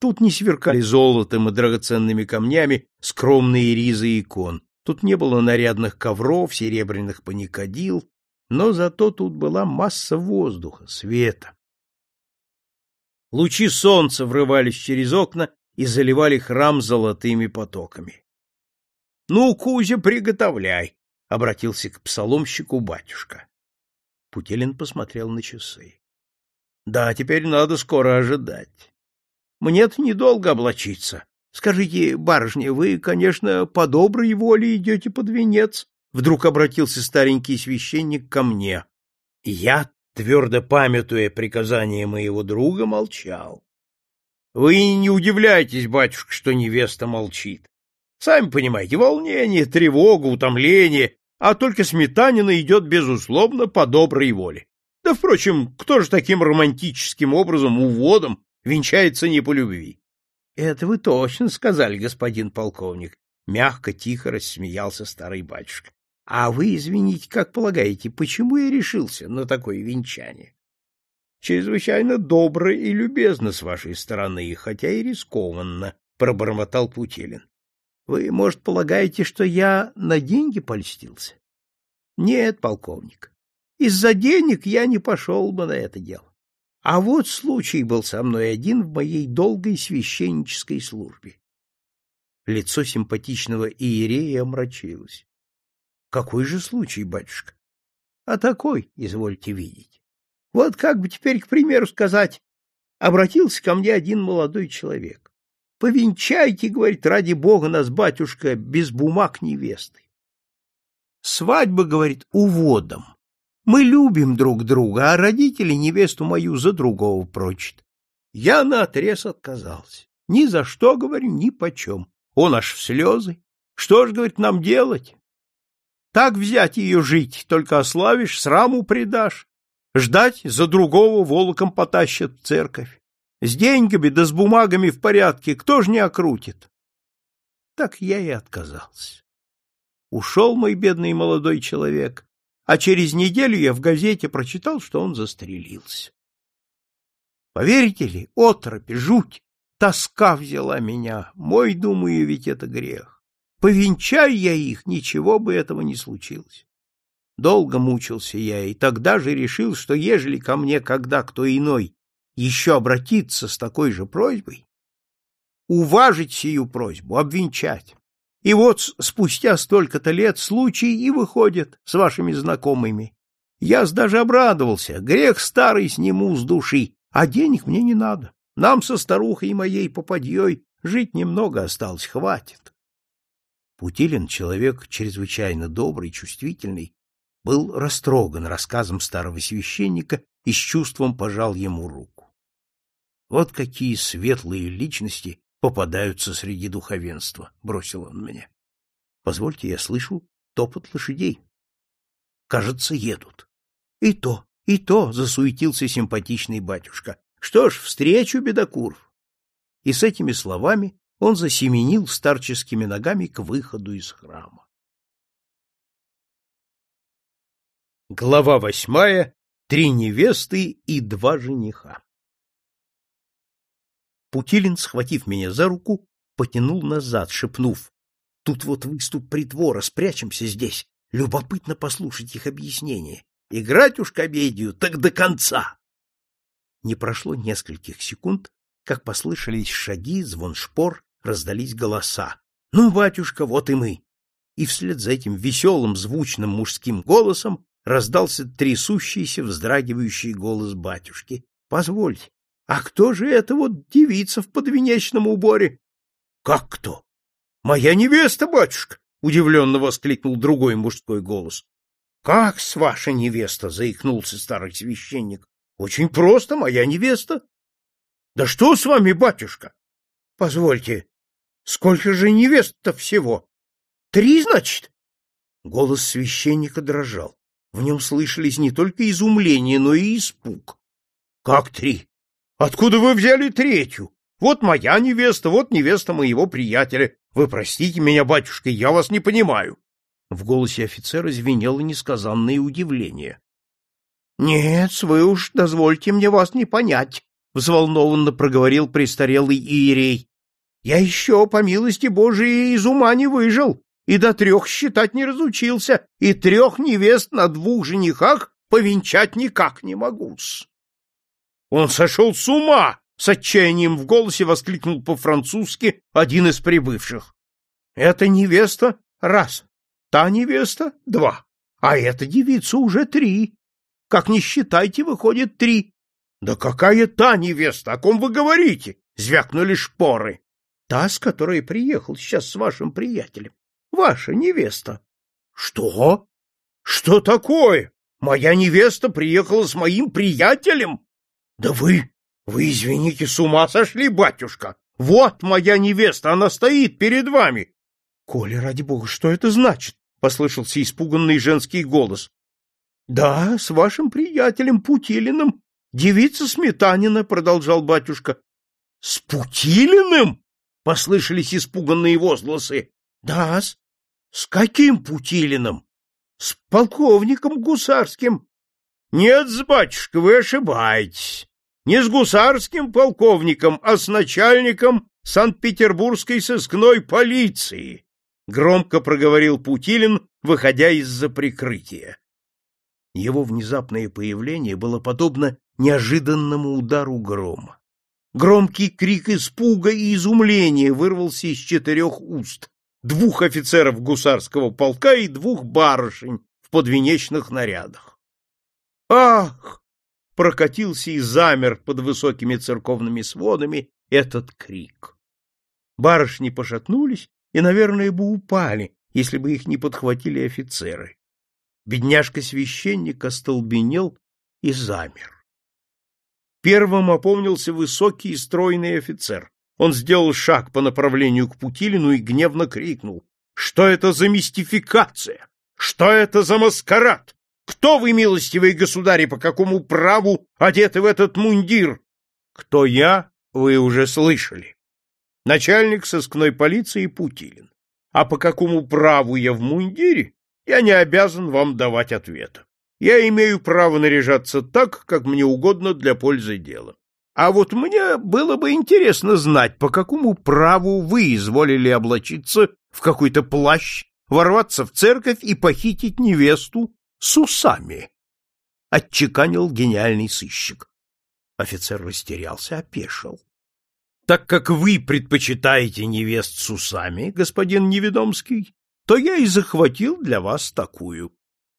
Тут не сверкали золотом и драгоценными камнями скромные ризы икон. Тут не было нарядных ковров, серебряных паникадил, но зато тут была масса воздуха, света. Лучи солнца врывались через окна и заливали храм золотыми потоками. — Ну, Кузя, приготовляй, — обратился к псаломщику батюшка. Путилин посмотрел на часы. — Да, теперь надо скоро ожидать. Мне-то недолго облачиться. Скажите, барышня, вы, конечно, по доброй воле идете под венец? Вдруг обратился старенький священник ко мне. Я, твердо памятуя приказание моего друга, молчал. Вы не удивляйтесь, батюшка, что невеста молчит. Сами понимаете, волнение, тревога, утомление, а только сметанина идет, безусловно, по доброй воле. Да, впрочем, кто же таким романтическим образом, уводом, венчается не по любви. — Это вы точно сказали, господин полковник. Мягко, тихо рассмеялся старый батюшка. — А вы, извините, как полагаете, почему я решился на такое венчание? — Чрезвычайно добро и любезно с вашей стороны, хотя и рискованно, — пробормотал Путилин. — Вы, может, полагаете, что я на деньги польстился? — Нет, полковник. Из-за денег я не пошел бы на это дело. А вот случай был со мной один в моей долгой священнической службе. Лицо симпатичного иерея омрачилось. — Какой же случай, батюшка? — А такой, извольте видеть. Вот как бы теперь, к примеру, сказать, обратился ко мне один молодой человек. Повенчайте, говорит, ради бога нас, батюшка, без бумаг невесты. Свадьба, говорит, уводом. Мы любим друг друга, а родители невесту мою за другого прочат. Я наотрез отказался. Ни за что, говорю, ни почем. Он аж в слезы. Что ж, говорит, нам делать? Так взять ее жить, только ославишь, сраму предашь. Ждать за другого волоком потащат в церковь. С деньгами да с бумагами в порядке, кто ж не окрутит? Так я и отказался. Ушел мой бедный молодой человек, а через неделю я в газете прочитал, что он застрелился. Поверите ли, отропи, жуть, тоска взяла меня, мой, думаю, ведь это грех. Повенчай я их, ничего бы этого не случилось. Долго мучился я, и тогда же решил, что ежели ко мне когда кто иной еще обратится с такой же просьбой, уважить сию просьбу, обвенчать. И вот спустя столько-то лет случай и выходит с вашими знакомыми. Я даже обрадовался, грех старый сниму с души, а денег мне не надо. Нам со старухой моей попадьей жить немного осталось, хватит. Путилин, человек чрезвычайно добрый, чувствительный, был растроган рассказом старого священника и с чувством пожал ему руку. Вот какие светлые личности попадаются среди духовенства, — бросил он мне. — Позвольте, я слышу топот лошадей. Кажется, едут. — И то, и то, — засуетился симпатичный батюшка. — Что ж, встречу, бедокуров. И с этими словами он засеменил старческими ногами к выходу из храма. Глава восьмая. Три невесты и два жениха. Путилин, схватив меня за руку, потянул назад, шепнув. — Тут вот выступ притвора, спрячемся здесь. Любопытно послушать их объяснение. Играть уж комедию, так до конца. Не прошло нескольких секунд, как послышались шаги, звон шпор, раздались голоса. — Ну, батюшка, вот и мы! И вслед за этим веселым, звучным мужским голосом раздался трясущийся, вздрагивающий голос батюшки. — Позвольте, а кто же это вот девица в подвенечном уборе? — Как кто? — Моя невеста, батюшка! — удивленно воскликнул другой мужской голос. — Как с ваша невеста? — заикнулся старый священник. — Очень просто, моя невеста. — Да что с вами, батюшка? — Позвольте, сколько же невест-то всего? Три, значит? Голос священника дрожал. В нем слышались не только изумление, но и испуг. — Как три? Откуда вы взяли третью? Вот моя невеста, вот невеста моего приятеля. Вы простите меня, батюшка, я вас не понимаю. В голосе офицера звенело несказанное удивление. — Нет, вы уж дозвольте мне вас не понять, — взволнованно проговорил престарелый иерей. — Я еще, по милости Божией, из ума не выжил и до трех считать не разучился, и трех невест на двух женихах повенчать никак не могу-с. Он сошел с ума! С отчаянием в голосе воскликнул по-французски один из прибывших. Это невеста — раз, та невеста — два, а эта девица уже три. Как не считайте, выходит три. Да какая та невеста, о ком вы говорите? Звякнули шпоры. Та, с которой приехал сейчас с вашим приятелем. Ваша невеста. Что? Что такое? Моя невеста приехала с моим приятелем? Да вы, вы, извините, с ума сошли, батюшка. Вот моя невеста, она стоит перед вами. Коля, ради бога, что это значит? Послышался испуганный женский голос. Да, с вашим приятелем Путилиным. Девица Сметанина, продолжал батюшка. С Путилиным? Послышались испуганные возгласы. Да, с, с каким Путилиным? С полковником гусарским. Нет, батюшка, вы ошибаетесь. Не с гусарским полковником, а с начальником Санкт-Петербургской сыскной полиции, громко проговорил Путилин, выходя из-за прикрытия. Его внезапное появление было подобно неожиданному удару грома. Громкий крик испуга и изумления вырвался из четырех уст двух офицеров гусарского полка и двух барышень в подвенечных нарядах. «Ах!» — прокатился и замер под высокими церковными сводами этот крик. Барышни пошатнулись и, наверное, бы упали, если бы их не подхватили офицеры. Бедняжка-священник остолбенел и замер. Первым опомнился высокий и стройный офицер. Он сделал шаг по направлению к Путилину и гневно крикнул. — Что это за мистификация? Что это за маскарад? Кто вы, милостивые государи, по какому праву одеты в этот мундир? Кто я, вы уже слышали. Начальник сыскной полиции Путилин. А по какому праву я в мундире, я не обязан вам давать ответа. Я имею право наряжаться так, как мне угодно для пользы дела. А вот мне было бы интересно знать, по какому праву вы изволили облачиться в какой-то плащ, ворваться в церковь и похитить невесту с усами, — отчеканил гениальный сыщик. Офицер растерялся, опешил. — Так как вы предпочитаете невест с усами, господин Неведомский, то я и захватил для вас такую.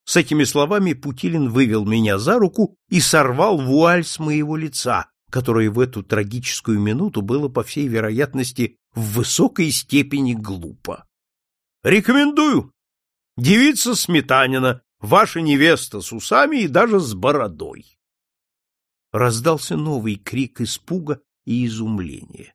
С этими словами Путилин вывел меня за руку и сорвал вуаль с моего лица, которое в эту трагическую минуту было, по всей вероятности, в высокой степени глупо. Рекомендую. Девица Сметанина, ваша невеста с усами и даже с бородой. Раздался новый крик испуга и изумления.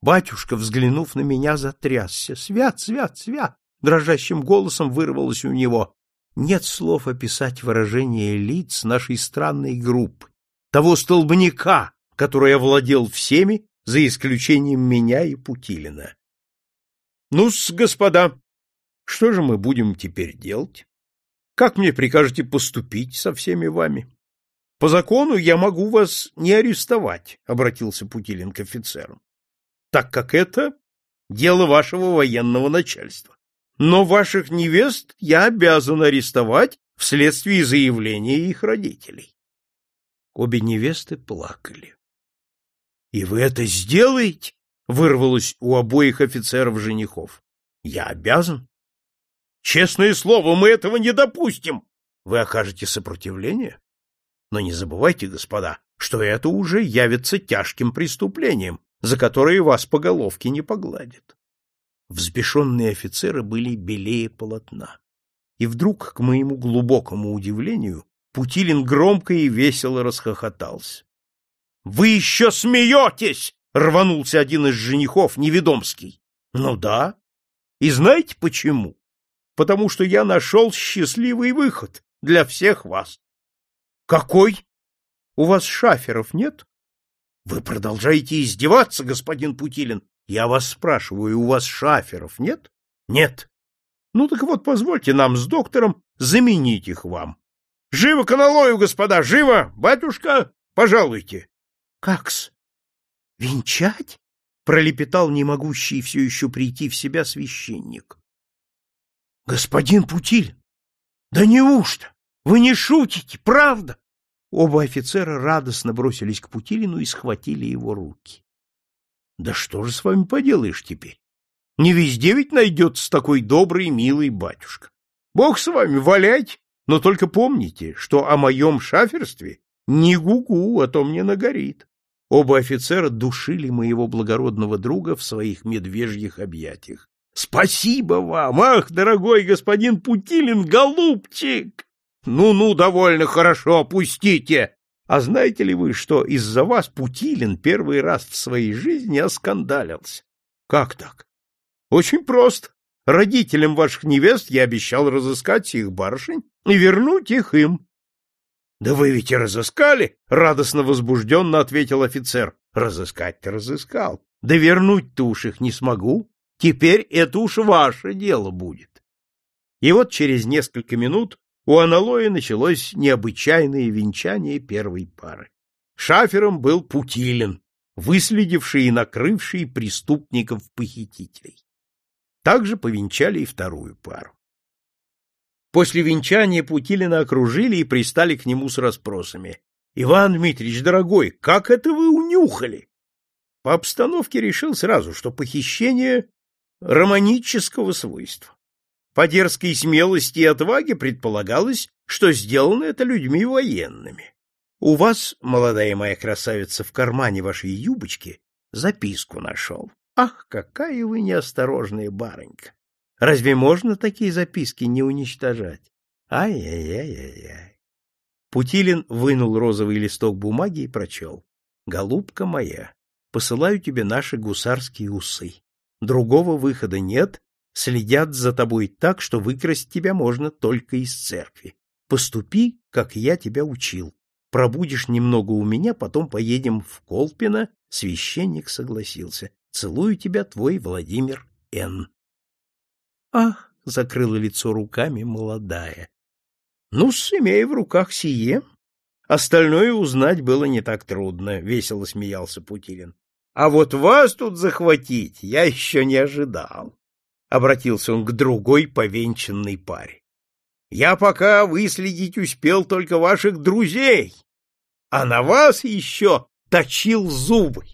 Батюшка, взглянув на меня, затрясся. «Свят, свят, свят!» Дрожащим голосом вырвалось у него. Нет слов описать выражение лиц нашей странной группы, того столбняка, который овладел всеми, за исключением меня и Путилина. Ну-с, господа, что же мы будем теперь делать? Как мне прикажете поступить со всеми вами? По закону я могу вас не арестовать, обратился Путилин к офицерам, так как это дело вашего военного начальства. Но ваших невест я обязан арестовать вследствие заявления их родителей. Обе невесты плакали. — И вы это сделаете? — вырвалось у обоих офицеров-женихов. — Я обязан. — Честное слово, мы этого не допустим. Вы окажете сопротивление? Но не забывайте, господа, что это уже явится тяжким преступлением, за которое вас по головке не погладят. Взбешенные офицеры были белее полотна. И вдруг, к моему глубокому удивлению, Путилин громко и весело расхохотался. — Вы еще смеетесь! — рванулся один из женихов, Неведомский. — Ну да. И знаете почему? Потому что я нашел счастливый выход для всех вас. — Какой? У вас шаферов нет? — Вы продолжаете издеваться, господин Путилин. Я вас спрашиваю, у вас шаферов нет? Нет. Ну так вот, позвольте нам с доктором заменить их вам. Живо к аналою, господа, живо! Батюшка, пожалуйте. Как-с? Венчать? Пролепетал не могущий все еще прийти в себя священник. Господин Путиль, да неужто? Вы не шутите, правда? Оба офицера радостно бросились к Путилину и схватили его руки. Да что же с вами поделаешь теперь? Не везде ведь найдется такой добрый, милый батюшка. Бог с вами, валяйте, но только помните, что о моем шаферстве не гугу, а то мне нагорит. Оба офицера душили моего благородного друга в своих медвежьих объятиях. — Спасибо вам! Ах, дорогой господин Путилин, голубчик! Ну-ну, довольно хорошо, опустите! А знаете ли вы, что из-за вас Путилин первый раз в своей жизни оскандалился? Как так? Очень просто. Родителям ваших невест я обещал разыскать их барышень и вернуть их им. — Да вы ведь и разыскали, — радостно возбужденно ответил офицер. — Разыскать-то разыскал. Да вернуть-то уж их не смогу. Теперь это уж ваше дело будет. И вот через несколько минут у аналоя началось необычайное венчание первой пары. Шафером был Путилин, выследивший и накрывший преступников-похитителей. Также повенчали и вторую пару. После венчания Путилина окружили и пристали к нему с расспросами. — Иван Дмитриевич, дорогой, как это вы унюхали? По обстановке решил сразу, что похищение романического свойства. По дерзкой смелости и отваге предполагалось, что сделано это людьми военными. У вас, молодая моя красавица, в кармане вашей юбочки записку нашел. Ах, какая вы неосторожная барынька! Разве можно такие записки не уничтожать? Ай-яй-яй-яй-яй. Путилин вынул розовый листок бумаги и прочел. «Голубка моя, посылаю тебе наши гусарские усы. Другого выхода нет, следят за тобой так, что выкрасть тебя можно только из церкви. Поступи, как я тебя учил. Пробудешь немного у меня, потом поедем в Колпино. Священник согласился. Целую тебя, твой Владимир Н. Ах, закрыла лицо руками молодая. Ну, имея в руках сие, остальное узнать было не так трудно, весело смеялся Путилин. А вот вас тут захватить я еще не ожидал обратился он к другой повенчанной паре. Я пока выследить успел только ваших друзей, а на вас еще точил зубы.